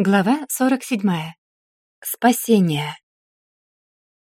Глава 47. Спасение.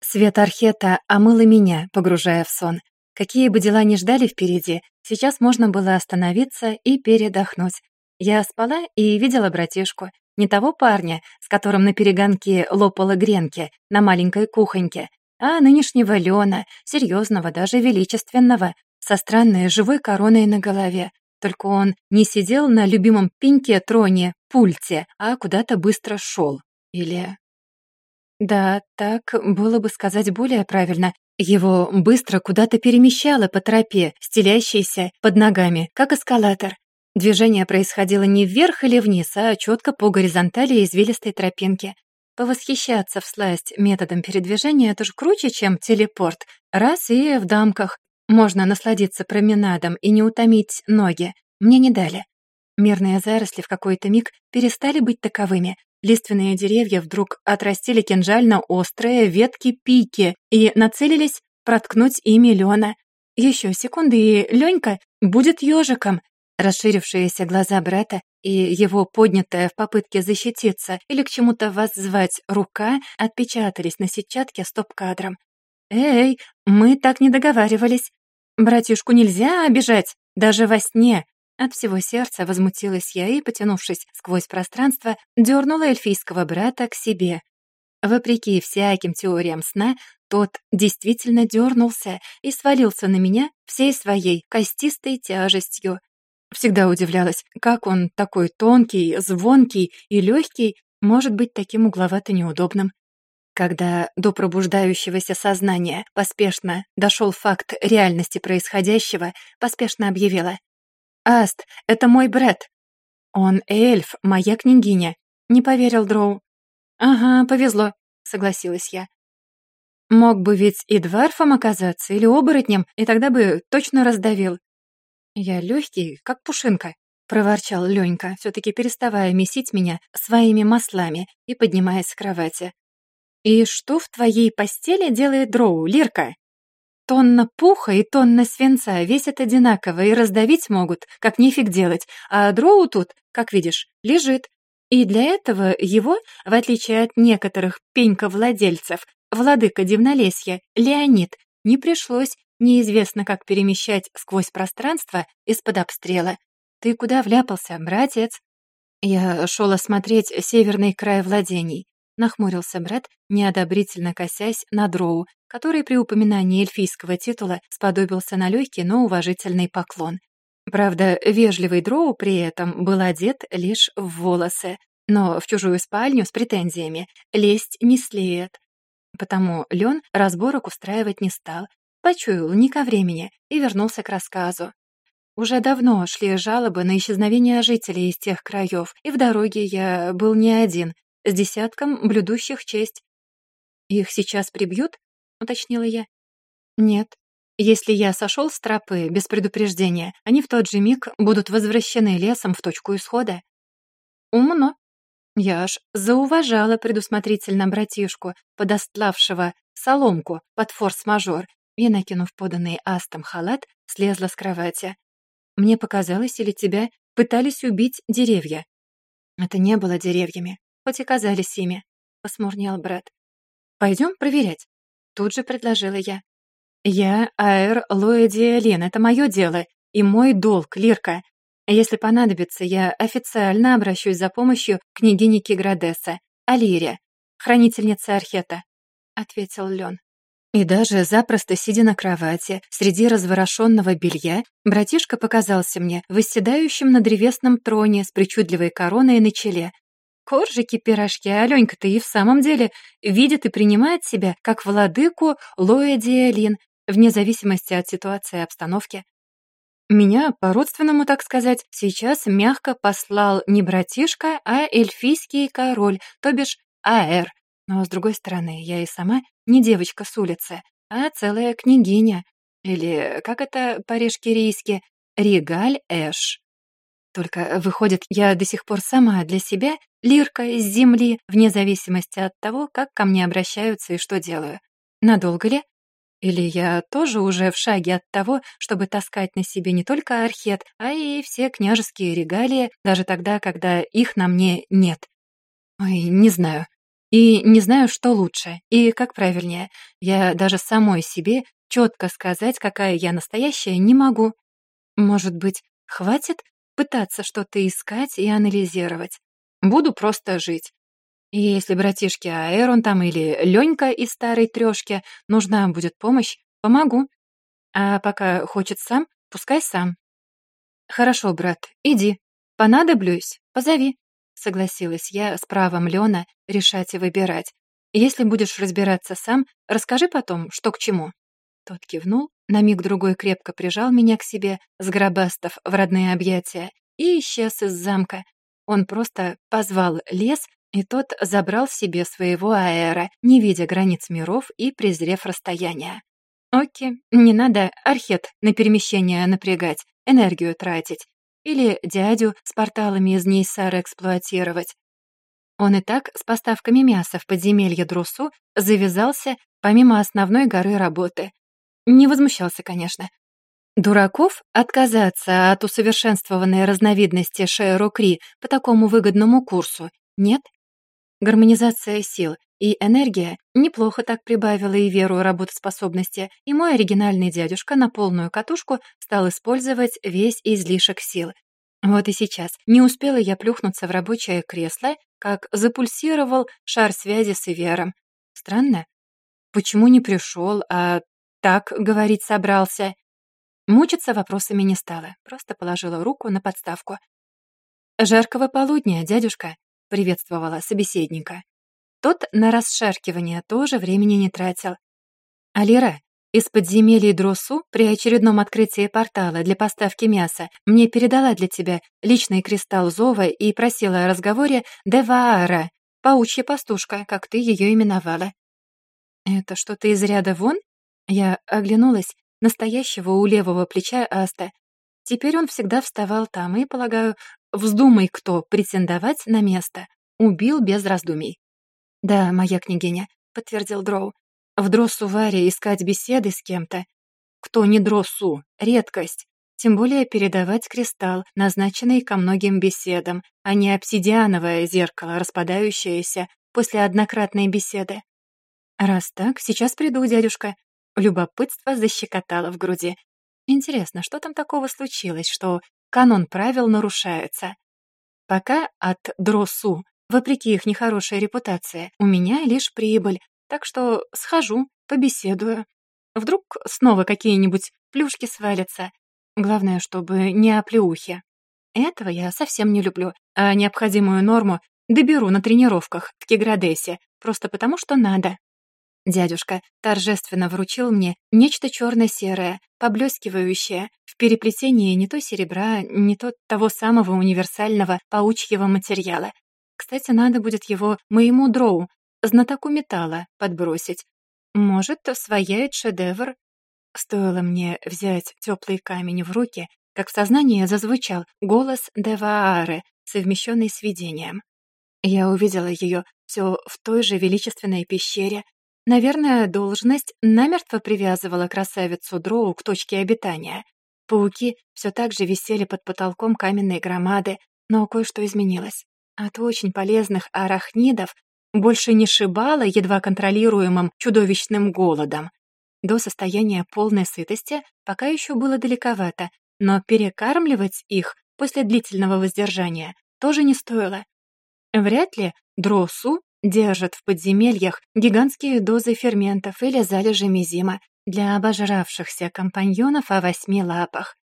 Свет архета омыла меня, погружая в сон. Какие бы дела ни ждали впереди, сейчас можно было остановиться и передохнуть. Я спала и видела братишку. Не того парня, с которым на перегонке лопала гренки на маленькой кухоньке, а нынешнего Леона, серьезного, даже величественного, со странной живой короной на голове. Только он не сидел на любимом пеньке троне, пульте, а куда-то быстро шел. Или... Да, так было бы сказать более правильно. Его быстро куда-то перемещало по тропе, стелящейся под ногами, как эскалатор. Движение происходило не вверх или вниз, а четко по горизонтали извилистой тропинки. Повосхищаться всласть методом передвижения — это ж круче, чем телепорт. Раз и в дамках. Можно насладиться променадом и не утомить ноги. Мне не дали. Мирные заросли в какой-то миг перестали быть таковыми. Лиственные деревья вдруг отрастили кинжально-острые ветки-пики и нацелились проткнуть ими Лёна. Еще секунды, и Ленька будет ежиком. Расширившиеся глаза брата и его поднятая в попытке защититься или к чему-то воззвать рука отпечатались на сетчатке стоп-кадром. «Эй, мы так не договаривались. Братишку нельзя обижать, даже во сне. От всего сердца возмутилась я и, потянувшись сквозь пространство, дернула эльфийского брата к себе. Вопреки всяким теориям сна, тот действительно дернулся и свалился на меня всей своей костистой тяжестью. Всегда удивлялась, как он такой тонкий, звонкий и легкий может быть таким угловато неудобным. Когда до пробуждающегося сознания поспешно дошел факт реальности происходящего, поспешно объявила. «Аст, это мой Бред. «Он эльф, моя княгиня», — не поверил Дроу. «Ага, повезло», — согласилась я. «Мог бы ведь и дварфом оказаться, или оборотнем, и тогда бы точно раздавил». «Я легкий, как пушинка», — проворчал Ленька, все-таки переставая месить меня своими маслами и поднимаясь с кровати. «И что в твоей постели делает дроу, Лирка?» Тонна пуха и тонна свинца весят одинаково и раздавить могут, как нефиг делать, а дроу тут, как видишь, лежит. И для этого его, в отличие от некоторых пеньковладельцев, владыка Дивнолесья, Леонид, не пришлось неизвестно как перемещать сквозь пространство из-под обстрела. Ты куда вляпался, братец? Я шел осмотреть северный край владений. Нахмурился брат, неодобрительно косясь на дроу, который при упоминании эльфийского титула сподобился на легкий, но уважительный поклон. Правда, вежливый дроу при этом был одет лишь в волосы, но в чужую спальню с претензиями лезть не след. Потому Лен разборок устраивать не стал, почуял не ко времени и вернулся к рассказу. Уже давно шли жалобы на исчезновение жителей из тех краев, и в дороге я был не один, с десятком блюдущих честь. «Их сейчас прибьют?» — уточнила я. «Нет. Если я сошел с тропы без предупреждения, они в тот же миг будут возвращены лесом в точку исхода». «Умно». Я аж зауважала предусмотрительно братишку, подостлавшего соломку под форс-мажор, и, накинув поданный астом халат, слезла с кровати. «Мне показалось, или тебя пытались убить деревья?» Это не было деревьями хоть и казались ими», — посмурнел брат. «Пойдем проверять», — тут же предложила я. «Я Аэр Лоэдиэлин, это мое дело и мой долг, Лирка. Если понадобится, я официально обращусь за помощью к княгине Киградеса, Алире, хранительнице Архета», — ответил Лен. И даже запросто сидя на кровати, среди разворошенного белья, братишка показался мне восседающим на древесном троне с причудливой короной на челе, Коржики, пирожки, Аленька-то и в самом деле видит и принимает себя как владыку Лоя Диалин, вне зависимости от ситуации и обстановки. Меня, по-родственному, так сказать, сейчас мягко послал не братишка, а эльфийский король, то бишь Аэр. Но, с другой стороны, я и сама не девочка с улицы, а целая княгиня. Или, как это по-решкирийски, Регаль Эш. Только, выходит, я до сих пор сама для себя лирка из земли, вне зависимости от того, как ко мне обращаются и что делаю. Надолго ли? Или я тоже уже в шаге от того, чтобы таскать на себе не только архет, а и все княжеские регалии, даже тогда, когда их на мне нет? Ой, не знаю. И не знаю, что лучше, и как правильнее. Я даже самой себе четко сказать, какая я настоящая, не могу. Может быть, хватит пытаться что-то искать и анализировать? Буду просто жить. И если братишке Аэрон там или Ленька из старой трёшки нужна будет помощь, помогу. А пока хочет сам, пускай сам. Хорошо, брат, иди. Понадоблюсь, позови. Согласилась я с правом Лена решать и выбирать. Если будешь разбираться сам, расскажи потом, что к чему. Тот кивнул, на миг другой крепко прижал меня к себе, сгробастав в родные объятия, и исчез из замка. Он просто позвал лес, и тот забрал себе своего аэра, не видя границ миров и презрев расстояние. Окей, не надо архет на перемещение напрягать, энергию тратить. Или дядю с порталами из Нейсара эксплуатировать. Он и так с поставками мяса в подземелье Друсу завязался помимо основной горы работы. Не возмущался, конечно. Дураков отказаться от усовершенствованной разновидности Шеерокри по такому выгодному курсу нет? Гармонизация сил и энергия неплохо так прибавила и веру работоспособности, и мой оригинальный дядюшка на полную катушку стал использовать весь излишек сил. Вот и сейчас не успела я плюхнуться в рабочее кресло, как запульсировал шар связи с Ивером. Странно. Почему не пришел, а так говорить собрался? Мучиться вопросами не стала, просто положила руку на подставку. «Жаркого полудня, дядюшка», приветствовала собеседника. Тот на расшаркивание тоже времени не тратил. «Алира, из подземелий Дросу при очередном открытии портала для поставки мяса мне передала для тебя личный кристалл Зова и просила о разговоре Деваара, паучья пастушка, как ты ее именовала». «Это что-то из ряда вон?» Я оглянулась, настоящего у левого плеча Аста. Теперь он всегда вставал там и, полагаю, Вздумай кто претендовать на место. Убил без раздумий. «Да, моя княгиня», — подтвердил Дроу. «В Дросу Варе искать беседы с кем-то. Кто не Дросу? Редкость. Тем более передавать кристалл, назначенный ко многим беседам, а не обсидиановое зеркало, распадающееся после однократной беседы. Раз так, сейчас приду, дядюшка. Любопытство защекотало в груди. Интересно, что там такого случилось, что канон правил нарушается. Пока от Дросу, вопреки их нехорошей репутации, у меня лишь прибыль, так что схожу, побеседую. Вдруг снова какие-нибудь плюшки свалятся. Главное, чтобы не оплеухи. Этого я совсем не люблю, а необходимую норму доберу на тренировках в Киградесе, просто потому что надо. Дядюшка торжественно вручил мне нечто черно-серое, поблескивающее, в переплетении не то серебра, не то того самого универсального паучьего материала. Кстати, надо будет его моему дроу, знатоку металла, подбросить. Может, свояет шедевр. Стоило мне взять теплый камень в руки, как в сознании зазвучал голос Деваары, совмещенный с видением. Я увидела ее все в той же величественной пещере, Наверное, должность намертво привязывала красавицу Дроу к точке обитания. Пауки все так же висели под потолком каменной громады, но кое-что изменилось. От очень полезных арахнидов больше не шибало едва контролируемым чудовищным голодом. До состояния полной сытости пока еще было далековато, но перекармливать их после длительного воздержания тоже не стоило. Вряд ли Дросу держат в подземельях гигантские дозы ферментов или залежи мизима для обожравшихся компаньонов о восьми лапах.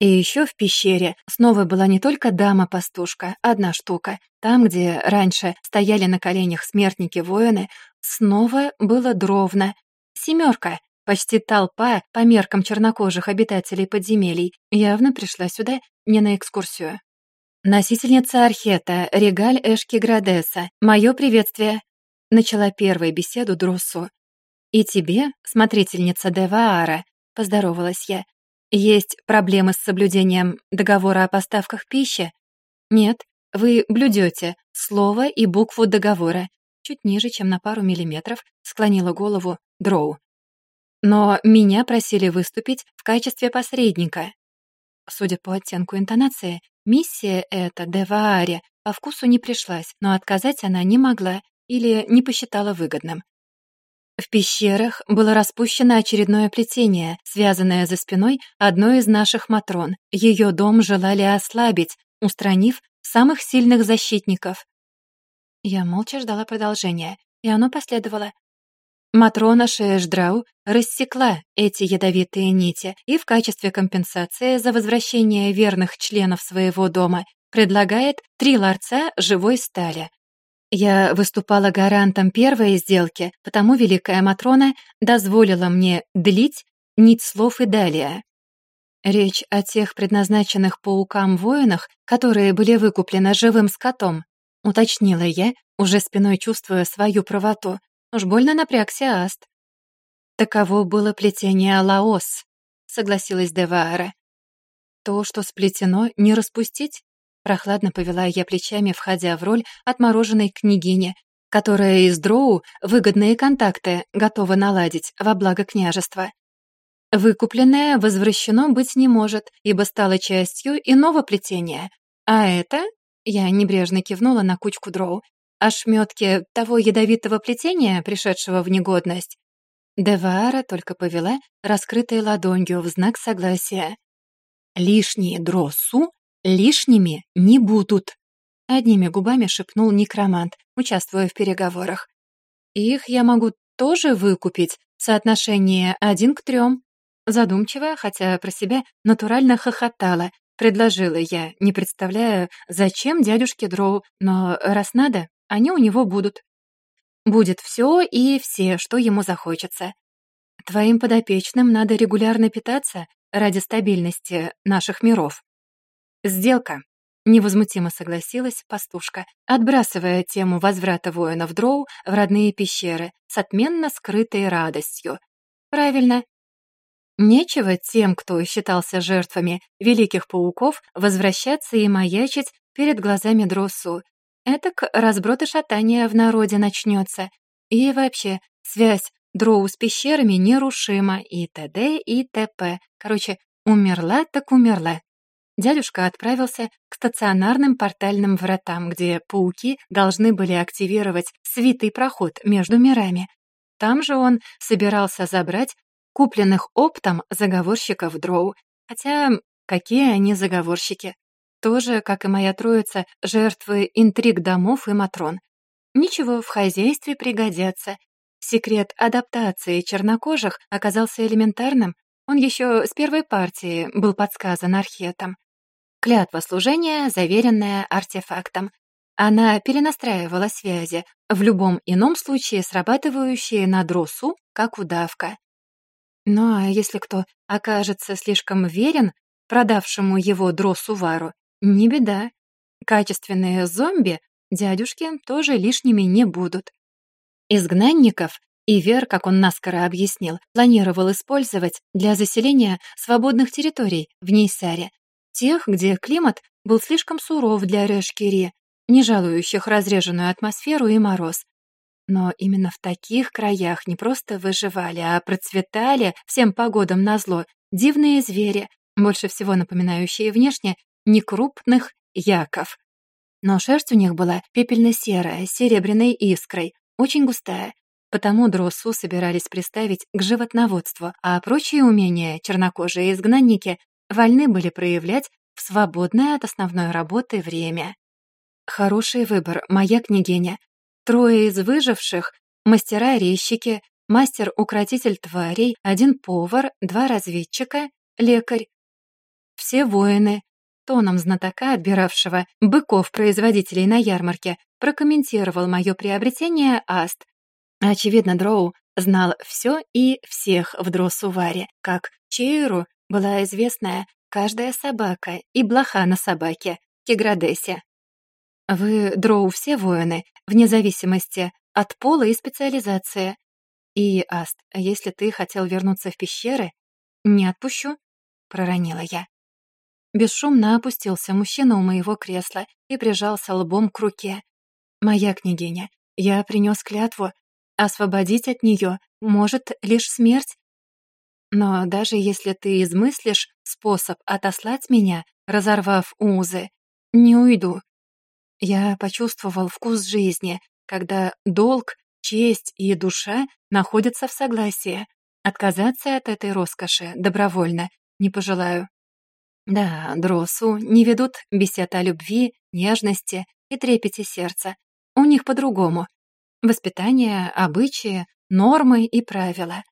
И еще в пещере снова была не только дама-пастушка, одна штука. Там, где раньше стояли на коленях смертники-воины, снова было дровно. Семерка, почти толпа по меркам чернокожих обитателей подземелий, явно пришла сюда не на экскурсию. «Носительница Архета, Регаль Эшки Градеса, мое приветствие!» Начала первую беседу Друсу. «И тебе, смотрительница Деваара», — поздоровалась я. «Есть проблемы с соблюдением договора о поставках пищи?» «Нет, вы блюдете слово и букву договора». Чуть ниже, чем на пару миллиметров, склонила голову Дроу. «Но меня просили выступить в качестве посредника». Судя по оттенку интонации, Миссия эта, Девааре, по вкусу не пришлась, но отказать она не могла или не посчитала выгодным. В пещерах было распущено очередное плетение, связанное за спиной одной из наших Матрон. Ее дом желали ослабить, устранив самых сильных защитников. Я молча ждала продолжения, и оно последовало. Матрона Шеэшдрау рассекла эти ядовитые нити и в качестве компенсации за возвращение верных членов своего дома предлагает три ларца живой стали. Я выступала гарантом первой сделки, потому Великая Матрона дозволила мне длить нить слов и далее. Речь о тех предназначенных паукам-воинах, которые были выкуплены живым скотом, уточнила я, уже спиной чувствуя свою правоту. Уж больно напрягся Аст. Таково было плетение Лаос, согласилась Деваара. То, что сплетено, не распустить? Прохладно повела я плечами, входя в роль отмороженной княгини, которая из Дроу выгодные контакты готова наладить во благо княжества. Выкупленное возвращено быть не может, ибо стало частью иного плетения. А это, я небрежно кивнула на кучку дроу, ошметки того ядовитого плетения, пришедшего в негодность. Деваара только повела раскрытой ладонью в знак согласия. Лишние дросу лишними не будут», — одними губами шепнул некромант, участвуя в переговорах. «Их я могу тоже выкупить, соотношение один к трем». Задумчиво, хотя про себя натурально хохотала, предложила я, не представляя, зачем дядюшке Дроу, но раз надо, они у него будут. Будет все и все, что ему захочется. Твоим подопечным надо регулярно питаться ради стабильности наших миров. «Сделка», — невозмутимо согласилась пастушка, отбрасывая тему возврата воинов Дроу в родные пещеры с отменно скрытой радостью. «Правильно. Нечего тем, кто считался жертвами великих пауков, возвращаться и маячить перед глазами Дросу. Этак разброд и шатание в народе начнется. И вообще, связь Дроу с пещерами нерушима, и т.д. и т.п. Короче, умерла так умерла дядюшка отправился к стационарным портальным вратам, где пауки должны были активировать свитый проход между мирами. Там же он собирался забрать купленных оптом заговорщиков дроу. Хотя какие они заговорщики? Тоже, как и моя троица, жертвы интриг домов и матрон. Ничего, в хозяйстве пригодятся. Секрет адаптации чернокожих оказался элементарным. Он еще с первой партии был подсказан архетом. Клятва служения, заверенная артефактом. Она перенастраивала связи, в любом ином случае срабатывающие на дросу, как удавка. Ну а если кто окажется слишком верен продавшему его дросу вару, не беда. Качественные зомби дядюшки тоже лишними не будут. Изгнанников Ивер, как он наскоро объяснил, планировал использовать для заселения свободных территорий в Нейсаре, Тех, где климат был слишком суров для Решкири, не жалующих разреженную атмосферу и мороз. Но именно в таких краях не просто выживали, а процветали всем погодам назло дивные звери, больше всего напоминающие внешне некрупных яков. Но шерсть у них была пепельно-серая, с серебряной искрой, очень густая, потому дросу собирались приставить к животноводству, а прочие умения чернокожие изгнанники вольны были проявлять в свободное от основной работы время. Хороший выбор, моя княгиня. Трое из выживших — мастера-резчики, мастер-укротитель тварей, один повар, два разведчика, лекарь. Все воины. Тоном знатока, отбиравшего быков-производителей на ярмарке, прокомментировал мое приобретение Аст. Очевидно, Дроу знал все и всех в Дросуваре, как Чейру была известная каждая собака и блоха на собаке, Киградесе. Вы, дроу, все воины, вне зависимости от пола и специализации. И, Аст, если ты хотел вернуться в пещеры, не отпущу, проронила я. Бесшумно опустился мужчина у моего кресла и прижался лбом к руке. «Моя княгиня, я принес клятву. Освободить от нее может лишь смерть, но даже если ты измыслишь способ отослать меня, разорвав узы, не уйду. Я почувствовал вкус жизни, когда долг, честь и душа находятся в согласии. Отказаться от этой роскоши добровольно не пожелаю. Да, Дросу не ведут бесед о любви, нежности и трепете сердца. У них по-другому. Воспитание, обычаи, нормы и правила.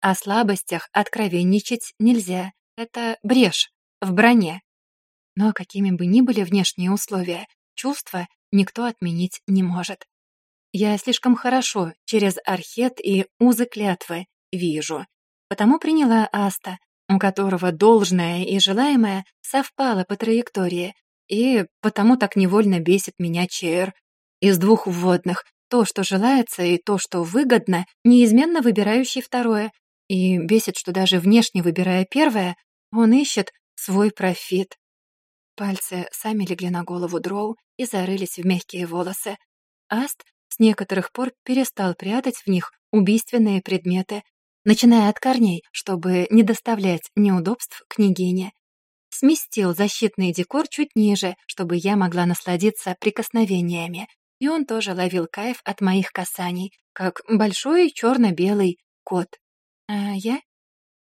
О слабостях откровенничать нельзя. Это брешь в броне. Но какими бы ни были внешние условия, чувства никто отменить не может. Я слишком хорошо через архет и узы клятвы вижу, потому приняла Аста, у которого должное и желаемое совпало по траектории, и потому так невольно бесит меня ЧР. Из двух вводных то, что желается, и то, что выгодно, неизменно выбирающий второе, и бесит, что даже внешне выбирая первое, он ищет свой профит. Пальцы сами легли на голову дроу и зарылись в мягкие волосы. Аст с некоторых пор перестал прятать в них убийственные предметы, начиная от корней, чтобы не доставлять неудобств княгине. Сместил защитный декор чуть ниже, чтобы я могла насладиться прикосновениями, и он тоже ловил кайф от моих касаний, как большой черно-белый кот. А я?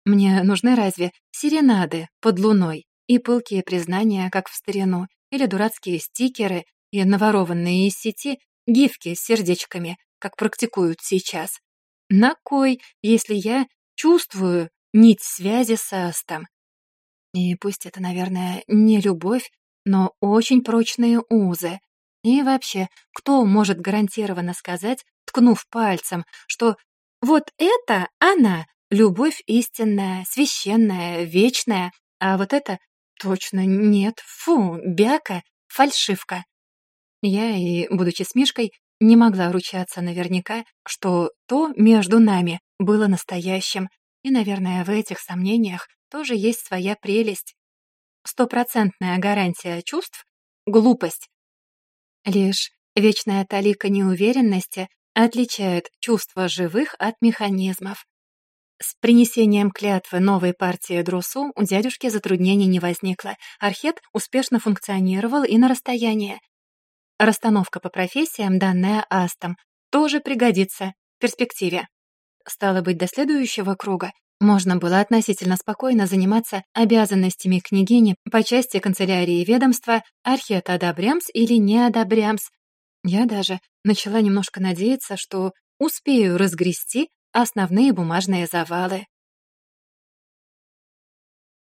Мне нужны разве серенады под луной и пылкие признания, как в старину, или дурацкие стикеры и наворованные из сети гифки с сердечками, как практикуют сейчас. На кой, если я чувствую нить связи с Астом? И пусть это, наверное, не любовь, но очень прочные узы. И вообще, кто может гарантированно сказать, ткнув пальцем, что вот это она, любовь истинная, священная, вечная, а вот это точно нет, фу, бяка, фальшивка. Я и, будучи с Мишкой, не могла ручаться наверняка, что то между нами было настоящим, и, наверное, в этих сомнениях тоже есть своя прелесть. Стопроцентная гарантия чувств — глупость. Лишь вечная талика неуверенности отличает чувства живых от механизмов. С принесением клятвы новой партии Друсу у дядюшки затруднений не возникло. Архет успешно функционировал и на расстоянии. Расстановка по профессиям, данная Астом, тоже пригодится в перспективе. Стало быть, до следующего круга можно было относительно спокойно заниматься обязанностями княгини по части канцелярии ведомства архет одобрямс или не одобрямс. Я даже начала немножко надеяться, что успею разгрести основные бумажные завалы.